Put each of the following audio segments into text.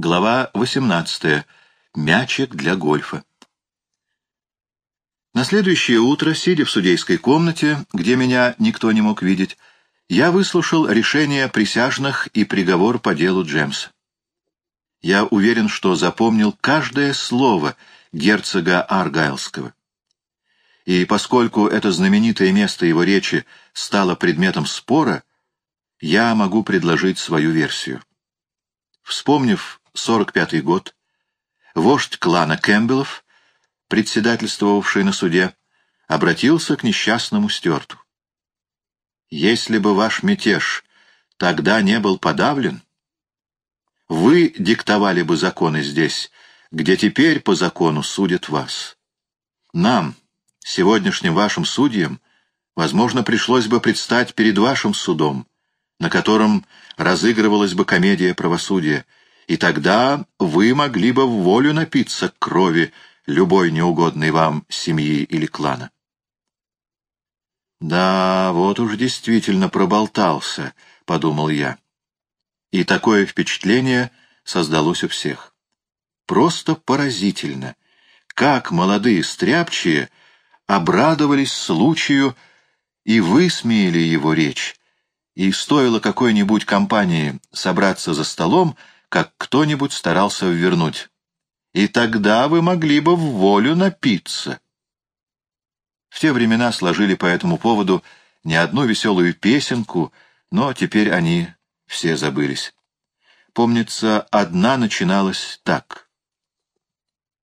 Глава 18. Мячик для гольфа. На следующее утро, сидя в судейской комнате, где меня никто не мог видеть, я выслушал решение присяжных и приговор по делу Джемса. Я уверен, что запомнил каждое слово герцога Аргайлского. И поскольку это знаменитое место его речи стало предметом спора, я могу предложить свою версию. Вспомнив 45-й год, вождь клана Кэмпбеллов, председательствовавший на суде, обратился к несчастному Стюарту. «Если бы ваш мятеж тогда не был подавлен, вы диктовали бы законы здесь, где теперь по закону судят вас. Нам, сегодняшним вашим судьям, возможно, пришлось бы предстать перед вашим судом, на котором разыгрывалась бы комедия правосудия, и тогда вы могли бы в волю напиться крови любой неугодной вам семьи или клана. «Да, вот уж действительно проболтался», — подумал я. И такое впечатление создалось у всех. Просто поразительно, как молодые стряпчие обрадовались случаю и высмеяли его речь, и стоило какой-нибудь компании собраться за столом, как кто-нибудь старался ввернуть. И тогда вы могли бы в волю напиться. В те времена сложили по этому поводу не одну веселую песенку, но теперь они все забылись. Помнится, одна начиналась так.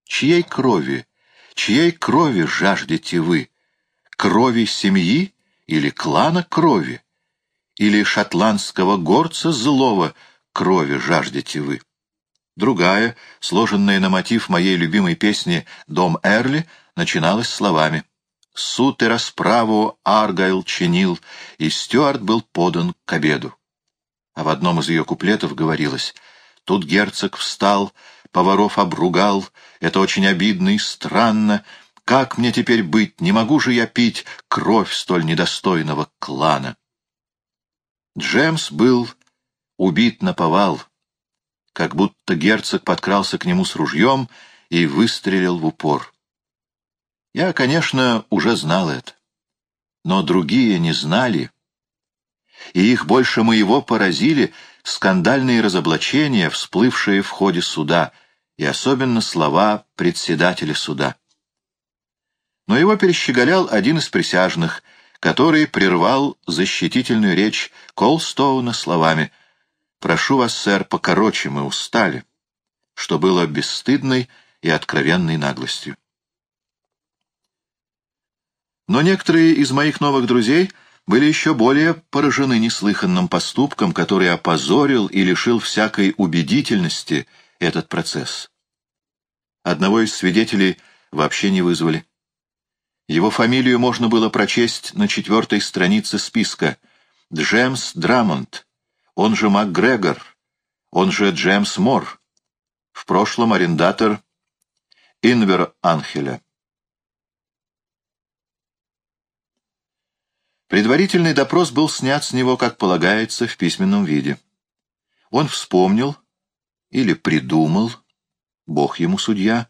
«Чьей крови, чьей крови жаждете вы? Крови семьи или клана крови? или шотландского горца злого крови жаждете вы. Другая, сложенная на мотив моей любимой песни «Дом Эрли», начиналась словами «Суд и расправу Аргайл чинил, и Стюарт был подан к обеду». А в одном из ее куплетов говорилось «Тут герцог встал, поваров обругал, это очень обидно и странно, как мне теперь быть, не могу же я пить кровь столь недостойного клана». Джемс был убит на повал, как будто герцог подкрался к нему с ружьем и выстрелил в упор. Я, конечно, уже знал это, но другие не знали, и их больше моего поразили скандальные разоблачения, всплывшие в ходе суда, и особенно слова председателя суда. Но его перещеголял один из присяжных — который прервал защитительную речь Колстоуна словами «Прошу вас, сэр, покороче, мы устали», что было бесстыдной и откровенной наглостью. Но некоторые из моих новых друзей были еще более поражены неслыханным поступком, который опозорил и лишил всякой убедительности этот процесс. Одного из свидетелей вообще не вызвали. Его фамилию можно было прочесть на четвертой странице списка. Джемс Драмонт, он же МакГрегор, он же Джемс Мор, в прошлом арендатор Инвер Анхеля. Предварительный допрос был снят с него, как полагается, в письменном виде. Он вспомнил или придумал, бог ему судья,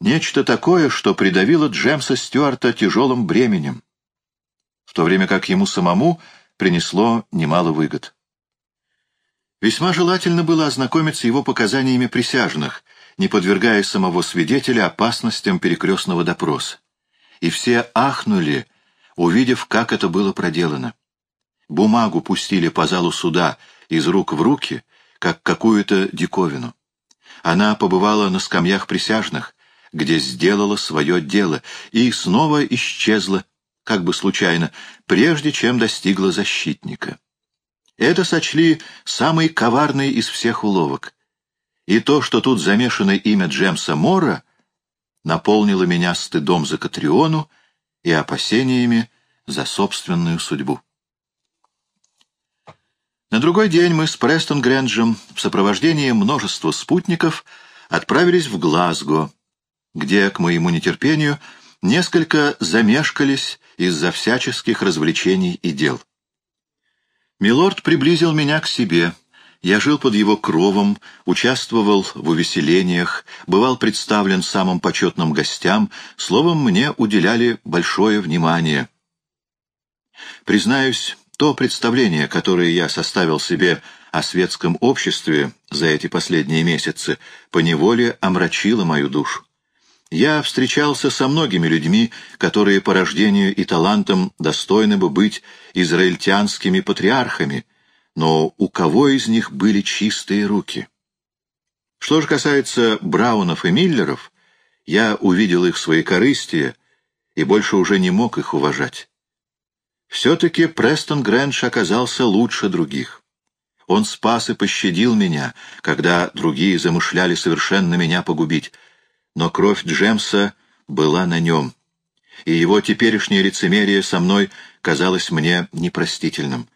Нечто такое, что придавило Джемса Стюарта тяжелым бременем, в то время как ему самому принесло немало выгод. Весьма желательно было ознакомиться его показаниями присяжных, не подвергая самого свидетеля опасностям перекрестного допроса. И все ахнули, увидев, как это было проделано. Бумагу пустили по залу суда из рук в руки, как какую-то диковину. Она побывала на скамьях присяжных, где сделала свое дело, и снова исчезла, как бы случайно, прежде чем достигла защитника. Это сочли самый коварный из всех уловок. И то, что тут замешано имя Джемса Мора, наполнило меня стыдом за Катриону и опасениями за собственную судьбу. На другой день мы с Престон Грэнджем в сопровождении множества спутников отправились в Глазго, где, к моему нетерпению, несколько замешкались из-за всяческих развлечений и дел. Милорд приблизил меня к себе Я жил под его кровом, участвовал в увеселениях, бывал представлен самым почетным гостям, словом, мне уделяли большое внимание. Признаюсь, то представление, которое я составил себе о светском обществе за эти последние месяцы, поневоле омрачило мою душу. Я встречался со многими людьми, которые по рождению и талантам достойны бы быть израильтянскими патриархами, но у кого из них были чистые руки? Что же касается Браунов и Миллеров, я увидел их своекорыстие и больше уже не мог их уважать. Все-таки Престон Грэндж оказался лучше других. Он спас и пощадил меня, когда другие замышляли совершенно меня погубить, но кровь Джемса была на нем, и его теперешнее лицемерие со мной казалось мне непростительным.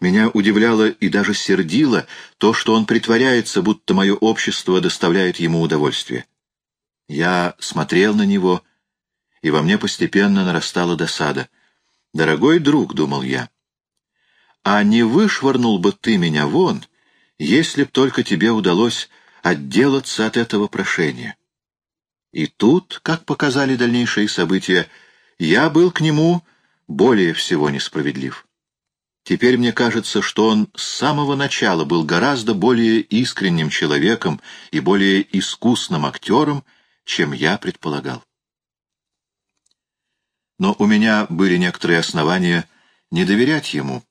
Меня удивляло и даже сердило то, что он притворяется, будто мое общество доставляет ему удовольствие. Я смотрел на него, и во мне постепенно нарастала досада. «Дорогой друг», — думал я, — «а не вышвырнул бы ты меня вон, если б только тебе удалось отделаться от этого прошения?» И тут, как показали дальнейшие события, я был к нему более всего несправедлив. Теперь мне кажется, что он с самого начала был гораздо более искренним человеком и более искусным актером, чем я предполагал. Но у меня были некоторые основания не доверять ему,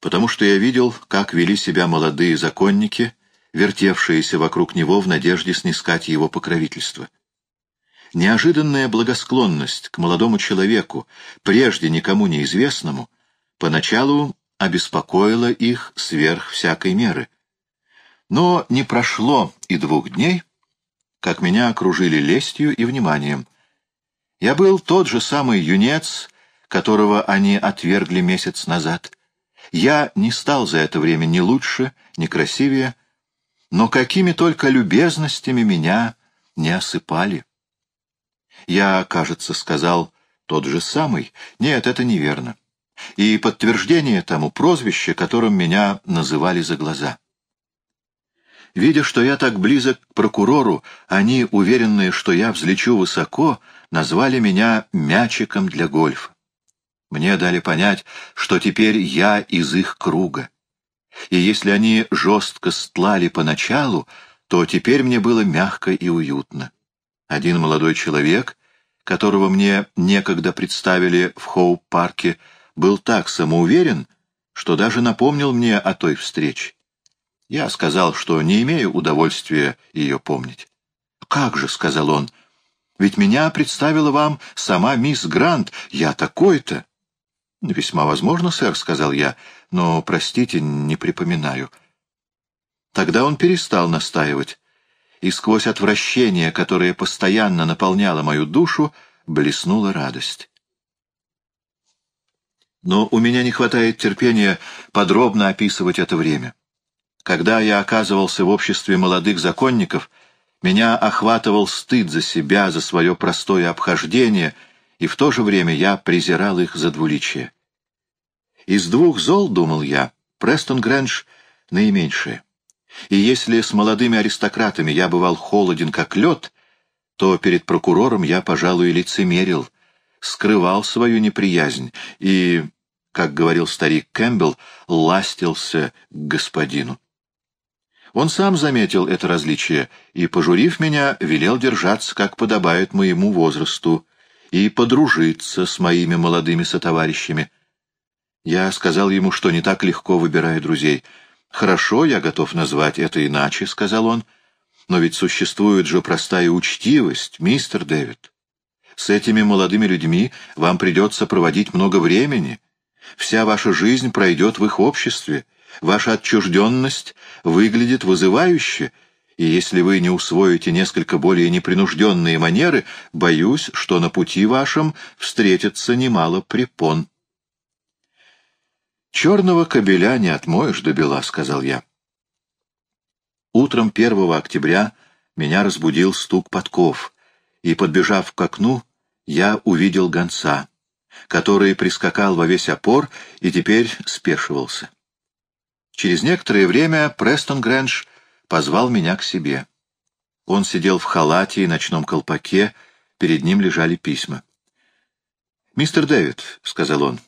потому что я видел, как вели себя молодые законники, вертевшиеся вокруг него в надежде снискать его покровительство. Неожиданная благосклонность к молодому человеку, прежде никому неизвестному, поначалу обеспокоила их сверх всякой меры. Но не прошло и двух дней, как меня окружили лестью и вниманием. Я был тот же самый юнец, которого они отвергли месяц назад. Я не стал за это время ни лучше, ни красивее, но какими только любезностями меня не осыпали. Я, кажется, сказал тот же самый. Нет, это неверно. И подтверждение тому прозвище, которым меня называли за глаза. Видя, что я так близок к прокурору, они, уверенные, что я взлечу высоко, назвали меня «мячиком для гольфа». Мне дали понять, что теперь я из их круга. И если они жестко стлали поначалу, то теперь мне было мягко и уютно. Один молодой человек, которого мне некогда представили в Хоуп-парке, был так самоуверен, что даже напомнил мне о той встрече. Я сказал, что не имею удовольствия ее помнить. «Как же», — сказал он, — «ведь меня представила вам сама мисс Грант, я такой-то». «Весьма возможно, сэр», — сказал я, — «но, простите, не припоминаю». Тогда он перестал настаивать и сквозь отвращение, которое постоянно наполняло мою душу, блеснула радость. Но у меня не хватает терпения подробно описывать это время. Когда я оказывался в обществе молодых законников, меня охватывал стыд за себя, за свое простое обхождение, и в то же время я презирал их за двуличие. Из двух зол, думал я, Престон Грэндж наименьшее. И если с молодыми аристократами я бывал холоден, как лед, то перед прокурором я, пожалуй, лицемерил, скрывал свою неприязнь и, как говорил старик Кэмпбелл, ластился к господину. Он сам заметил это различие и, пожурив меня, велел держаться, как подобает моему возрасту, и подружиться с моими молодыми сотоварищами. Я сказал ему, что не так легко выбираю друзей — «Хорошо, я готов назвать это иначе», — сказал он. «Но ведь существует же простая учтивость, мистер Дэвид. С этими молодыми людьми вам придется проводить много времени. Вся ваша жизнь пройдет в их обществе. Ваша отчужденность выглядит вызывающе, и если вы не усвоите несколько более непринужденные манеры, боюсь, что на пути вашем встретится немало препон». «Черного кобеля не отмоешь до бела», — сказал я. Утром 1 октября меня разбудил стук подков, и, подбежав к окну, я увидел гонца, который прискакал во весь опор и теперь спешивался. Через некоторое время Престон Грэндж позвал меня к себе. Он сидел в халате и ночном колпаке, перед ним лежали письма. «Мистер Дэвид», — сказал он, —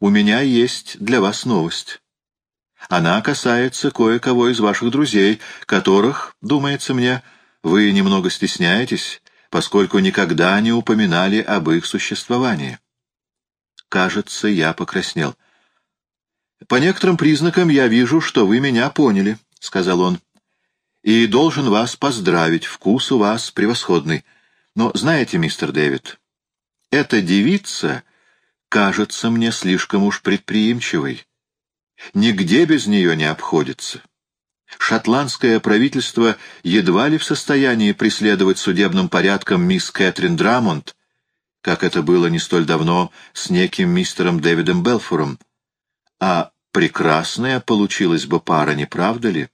«у меня есть для вас новость. Она касается кое-кого из ваших друзей, которых, думается мне, вы немного стесняетесь, поскольку никогда не упоминали об их существовании». Кажется, я покраснел. «По некоторым признакам я вижу, что вы меня поняли», — сказал он. «И должен вас поздравить, вкус у вас превосходный. Но знаете, мистер Дэвид, эта девица кажется мне слишком уж предприимчивой. Нигде без нее не обходится. Шотландское правительство едва ли в состоянии преследовать судебным порядком мисс Кэтрин Драмонт, как это было не столь давно с неким мистером Дэвидом Белфором. А прекрасная получилась бы пара, не правда ли?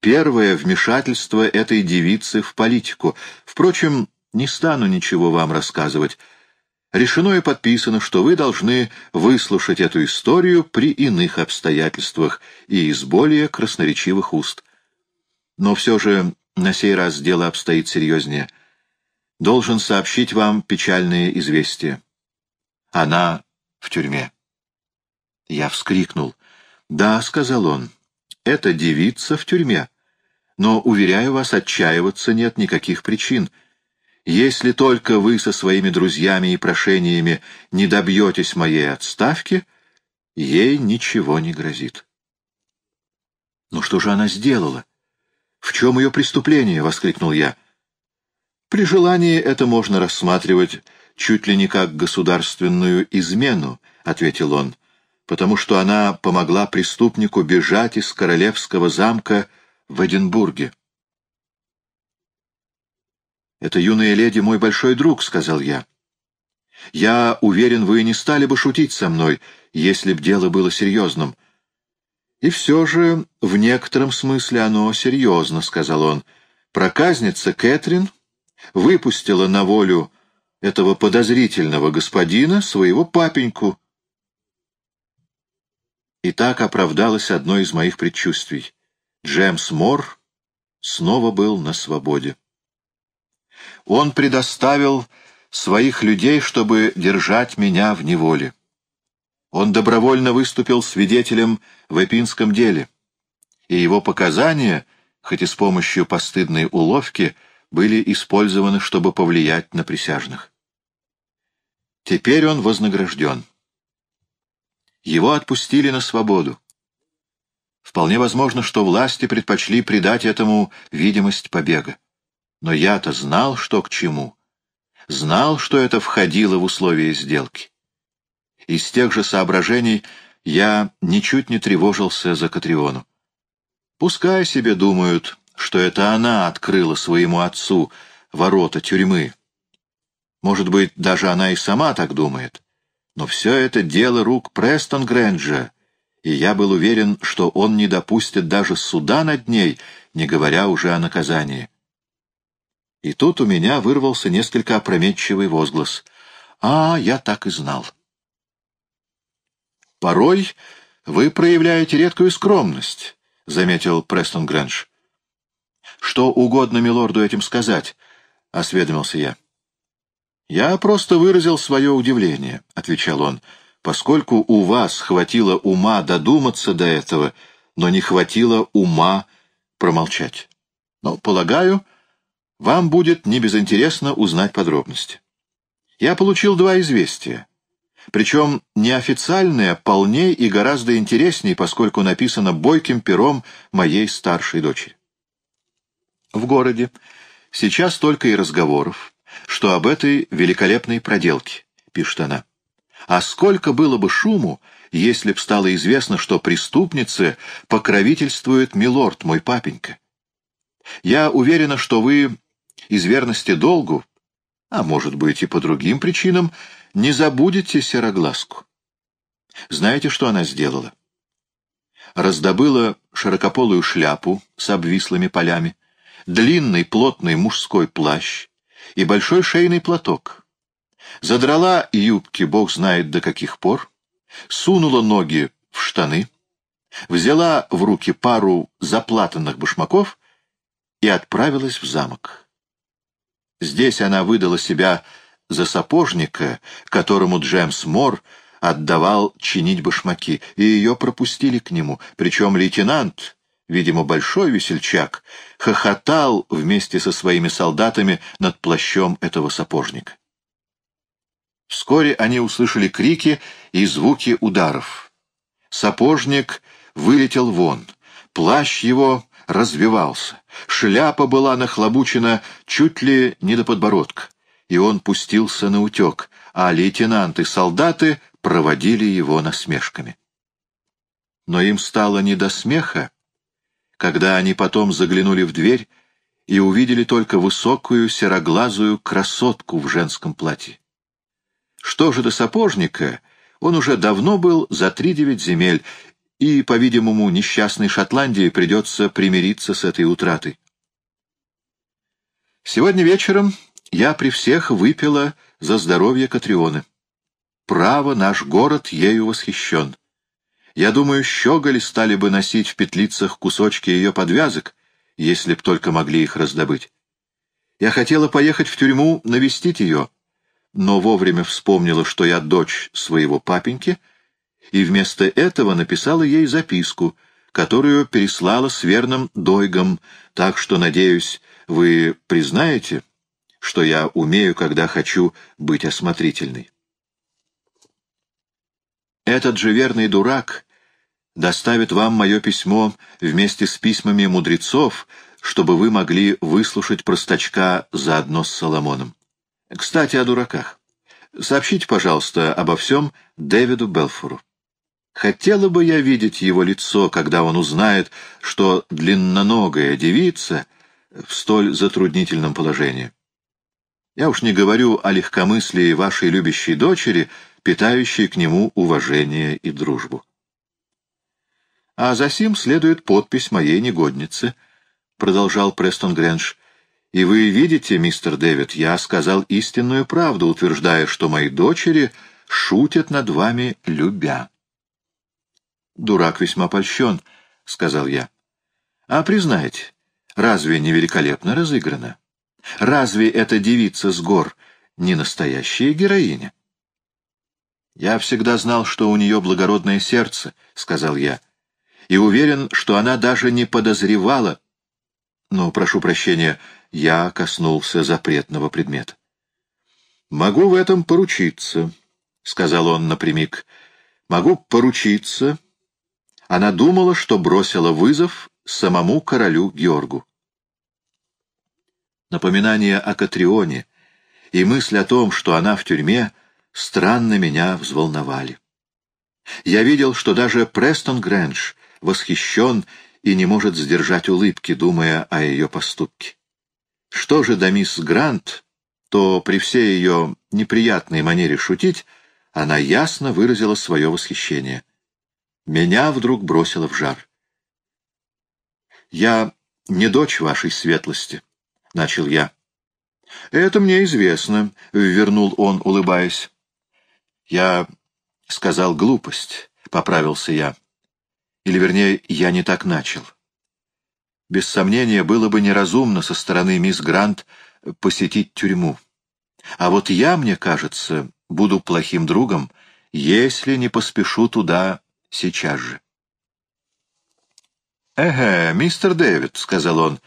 Первое вмешательство этой девицы в политику. Впрочем, не стану ничего вам рассказывать. Решено и подписано, что вы должны выслушать эту историю при иных обстоятельствах и из более красноречивых уст. Но все же на сей раз дело обстоит серьезнее. Должен сообщить вам печальные известия. Она в тюрьме. Я вскрикнул. «Да», — сказал он, — «эта девица в тюрьме. Но, уверяю вас, отчаиваться нет никаких причин». Если только вы со своими друзьями и прошениями не добьетесь моей отставки, ей ничего не грозит. «Ну что же она сделала? В чем ее преступление?» — воскликнул я. «При желании это можно рассматривать чуть ли не как государственную измену», — ответил он, «потому что она помогла преступнику бежать из королевского замка в Эдинбурге». «Эта юная леди мой большой друг», — сказал я. «Я уверен, вы не стали бы шутить со мной, если б дело было серьезным». «И все же, в некотором смысле оно серьезно», — сказал он. «Проказница Кэтрин выпустила на волю этого подозрительного господина своего папеньку». И так оправдалось одно из моих предчувствий. Джемс Мор снова был на свободе. Он предоставил своих людей, чтобы держать меня в неволе. Он добровольно выступил свидетелем в Эпинском деле, и его показания, хоть и с помощью постыдной уловки, были использованы, чтобы повлиять на присяжных. Теперь он вознагражден. Его отпустили на свободу. Вполне возможно, что власти предпочли придать этому видимость побега. Но я-то знал, что к чему. Знал, что это входило в условия сделки. Из тех же соображений я ничуть не тревожился за Катриону. Пускай себе думают, что это она открыла своему отцу ворота тюрьмы. Может быть, даже она и сама так думает. Но все это дело рук Престон Грэнджа, и я был уверен, что он не допустит даже суда над ней, не говоря уже о наказании. И тут у меня вырвался несколько опрометчивый возглас. «А, я так и знал». «Порой вы проявляете редкую скромность», — заметил Престон Грэндж. «Что угодно милорду этим сказать», — осведомился я. «Я просто выразил свое удивление», — отвечал он, «поскольку у вас хватило ума додуматься до этого, но не хватило ума промолчать. Но, полагаю, вам будет небезынтересно узнать подробности. Я получил два известия. Причем неофициальное полней и гораздо интереснее, поскольку написано бойким пером моей старшей дочери. В городе сейчас только и разговоров, что об этой великолепной проделке, пишет она. А сколько было бы шуму, если б стало известно, что преступнице покровительствует милорд, мой папенька. Я уверена, что вы из верности долгу, а может быть и по другим причинам, не забудете сероглазку. Знаете, что она сделала? Раздобыла широкополую шляпу с обвислыми полями, длинный плотный мужской плащ и большой шейный платок. Задрала юбки, бог знает до каких пор, сунула ноги в штаны, взяла в руки пару заплатанных башмаков и отправилась в замок. Здесь она выдала себя за сапожника, которому Джемс Мор отдавал чинить башмаки, и ее пропустили к нему, причем лейтенант, видимо, большой весельчак, хохотал вместе со своими солдатами над плащом этого сапожника. Вскоре они услышали крики и звуки ударов. Сапожник вылетел вон, плащ его развивался, шляпа была нахлобучена чуть ли не до подбородка, и он пустился на утек, а лейтенант и солдаты проводили его насмешками. Но им стало не до смеха, когда они потом заглянули в дверь и увидели только высокую сероглазую красотку в женском платье. Что же до сапожника, он уже давно был за три девять земель, и, по-видимому, несчастной Шотландии придется примириться с этой утратой. Сегодня вечером я при всех выпила за здоровье Катрионы. Право, наш город ею восхищен. Я думаю, щеголи стали бы носить в петлицах кусочки ее подвязок, если б только могли их раздобыть. Я хотела поехать в тюрьму навестить ее, но вовремя вспомнила, что я дочь своего папеньки, и вместо этого написала ей записку, которую переслала с верным Дойгом, так что, надеюсь, вы признаете, что я умею, когда хочу быть осмотрительной. Этот же верный дурак доставит вам мое письмо вместе с письмами мудрецов, чтобы вы могли выслушать простачка заодно с Соломоном. Кстати, о дураках. Сообщите, пожалуйста, обо всем Дэвиду Белфору. Хотела бы я видеть его лицо, когда он узнает, что длинноногая девица в столь затруднительном положении. Я уж не говорю о легкомыслии вашей любящей дочери, питающей к нему уважение и дружбу. А за сим следует подпись моей негодницы, — продолжал Престон Гренш. И вы видите, мистер Дэвид, я сказал истинную правду, утверждая, что мои дочери шутят над вами, любя. Дурак весьма польщен, — сказал я. А признайте, разве не великолепно разыграно? Разве эта девица с гор не настоящая героиня? Я всегда знал, что у нее благородное сердце, — сказал я, — и уверен, что она даже не подозревала. Но, прошу прощения, — я коснулся запретного предмета. «Могу в этом поручиться», — сказал он напрямик. «Могу поручиться». Она думала, что бросила вызов самому королю Георгу. Напоминание о Катрионе и мысль о том, что она в тюрьме, странно меня взволновали. Я видел, что даже Престон Грэндж восхищен и не может сдержать улыбки, думая о ее поступке. Что же до мисс Грант, то при всей ее неприятной манере шутить она ясно выразила свое восхищение. Меня вдруг бросило в жар. «Я не дочь вашей светлости», — начал я. «Это мне известно», — вернул он, улыбаясь. «Я сказал глупость», — поправился я. Или, вернее, я не так начал. Без сомнения, было бы неразумно со стороны мисс Грант посетить тюрьму. А вот я, мне кажется, буду плохим другом, если не поспешу туда сейчас же. «Эге, мистер Дэвид», — сказал он,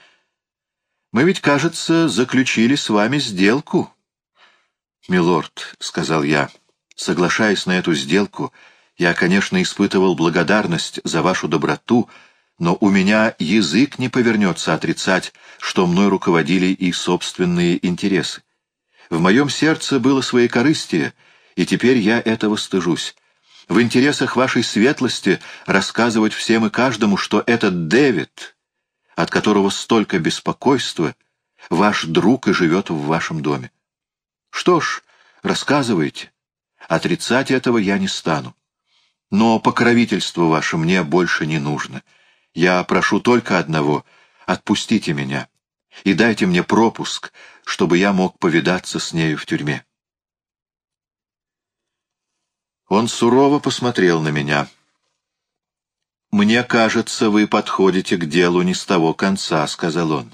— «мы ведь, кажется, заключили с вами сделку». «Милорд», — сказал я, — «соглашаясь на эту сделку, я, конечно, испытывал благодарность за вашу доброту, — но у меня язык не повернется отрицать, что мной руководили и собственные интересы. В моем сердце было своекорыстие, и теперь я этого стыжусь. В интересах вашей светлости рассказывать всем и каждому, что этот Дэвид, от которого столько беспокойства, ваш друг и живет в вашем доме. Что ж, рассказывайте. Отрицать этого я не стану. Но покровительство ваше мне больше не нужно. Я прошу только одного — отпустите меня и дайте мне пропуск, чтобы я мог повидаться с нею в тюрьме. Он сурово посмотрел на меня. «Мне кажется, вы подходите к делу не с того конца», — сказал он.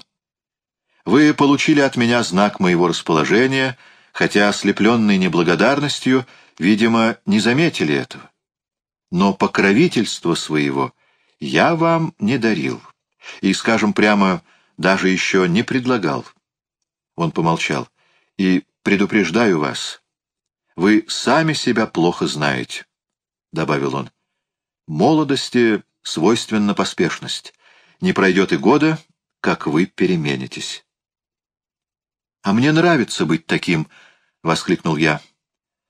«Вы получили от меня знак моего расположения, хотя, ослепленный неблагодарностью, видимо, не заметили этого. Но покровительство своего я вам не дарил и, скажем прямо, даже еще не предлагал». Он помолчал. «И предупреждаю вас, вы сами себя плохо знаете», — добавил он. «Молодости свойственна поспешность. Не пройдет и года, как вы переменитесь». «А мне нравится быть таким», — воскликнул я.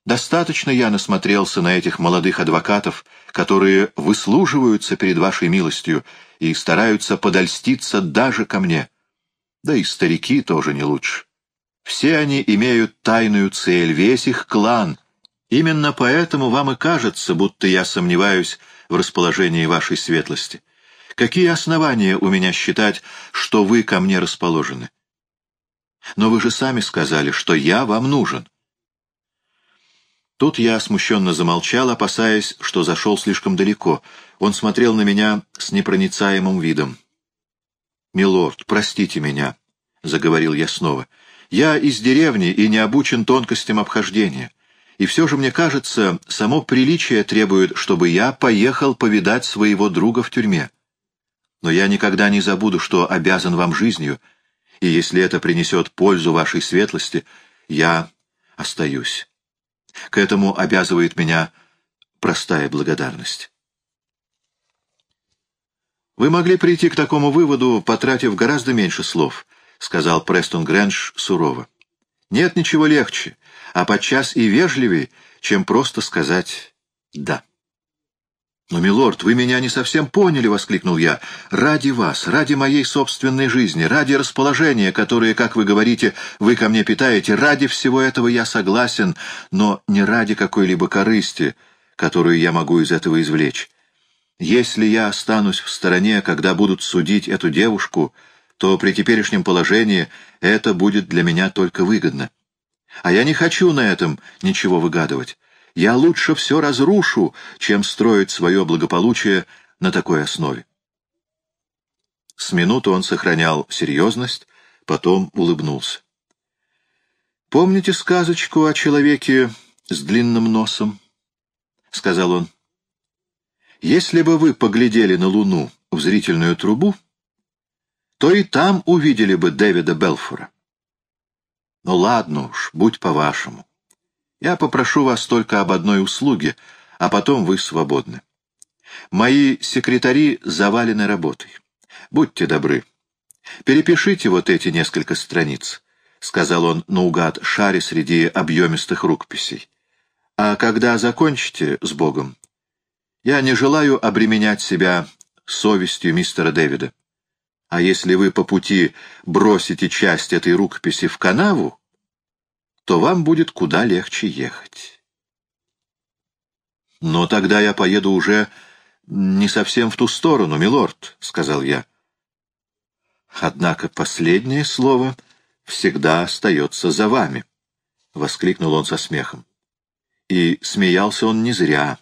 «Достаточно я насмотрелся на этих молодых адвокатов, которые выслуживаются перед вашей милостью и стараются подольститься даже ко мне. Да и старики тоже не лучше. Все они имеют тайную цель, весь их клан. Именно поэтому вам и кажется, будто я сомневаюсь в расположении вашей светлости. Какие основания у меня считать, что вы ко мне расположены? Но вы же сами сказали, что я вам нужен. Тут я смущенно замолчал, опасаясь, что зашел слишком далеко. Он смотрел на меня с непроницаемым видом. «Милорд, простите меня», — заговорил я снова. Я из деревни и не обучен тонкостям обхождения. И все же, мне кажется, само приличие требует, чтобы я поехал повидать своего друга в тюрьме. Но я никогда не забуду, что обязан вам жизнью, и если это принесет пользу вашей светлости, я остаюсь. К этому обязывает меня простая благодарность. Вы могли прийти к такому выводу, потратив гораздо меньше слов —— сказал Престон Грэндж сурово. «Нет ничего легче, а подчас и вежливее, чем просто сказать «да». «Но, милорд, вы меня не совсем поняли», — воскликнул я. «Ради вас, ради моей собственной жизни, ради расположения, которое, как вы говорите, вы ко мне питаете, ради всего этого я согласен, но не ради какой-либо корысти, которую я могу из этого извлечь. Если я останусь в стороне, когда будут судить эту девушку, то при теперешнем положении это будет для меня только выгодно. А я не хочу на этом ничего выгадывать. Я лучше все разрушу, чем строить свое благополучие на такой основе. С минуту он сохранял серьезность, потом улыбнулся. «Помните сказочку о человеке с длинным носом?» — сказал он. «Если бы вы поглядели на Луну в зрительную трубу, то и там увидели бы Дэвида Белфора. Ну ладно уж, будь по-вашему. Я попрошу вас только об одной услуге, а потом вы свободны. Мои секретари завалены работой. Будьте добры. Перепишите вот эти несколько страниц, — сказал он наугад шаре среди объемистых рукописей. А когда закончите с Богом, я не желаю обременять себя совестью мистера Дэвида. А если вы по пути бросите часть этой рукописи в канаву, то вам будет куда легче ехать. «Но тогда я поеду уже не совсем в ту сторону, милорд», — сказал я. «Однако последнее слово всегда остается за вами», — воскликнул он со смехом. И смеялся он не зря,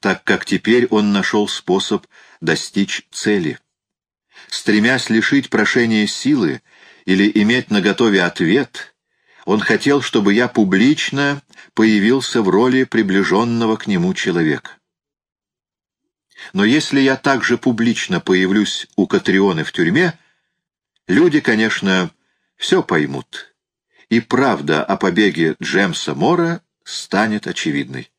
так как теперь он нашел способ достичь цели стремясь лишить прошения силы или иметь наготове ответ, он хотел, чтобы я публично появился в роли приближенного к нему человека. Но если я также публично появлюсь у Катрионы в тюрьме, люди, конечно, все поймут, и правда о побеге Джемса Мора станет очевидной.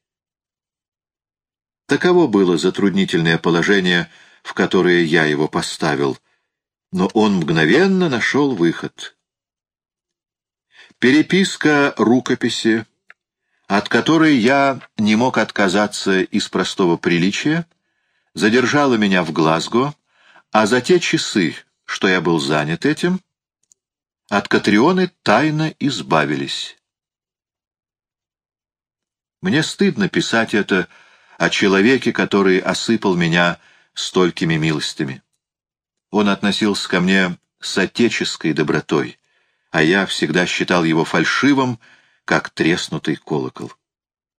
Таково было затруднительное положение, в которое я его поставил, но он мгновенно нашел выход. Переписка рукописи, от которой я не мог отказаться из простого приличия, задержала меня в Глазго, а за те часы, что я был занят этим, от Катрионы тайно избавились. Мне стыдно писать это о человеке, который осыпал меня столькими милостями. Он относился ко мне с отеческой добротой, а я всегда считал его фальшивым, как треснутый колокол.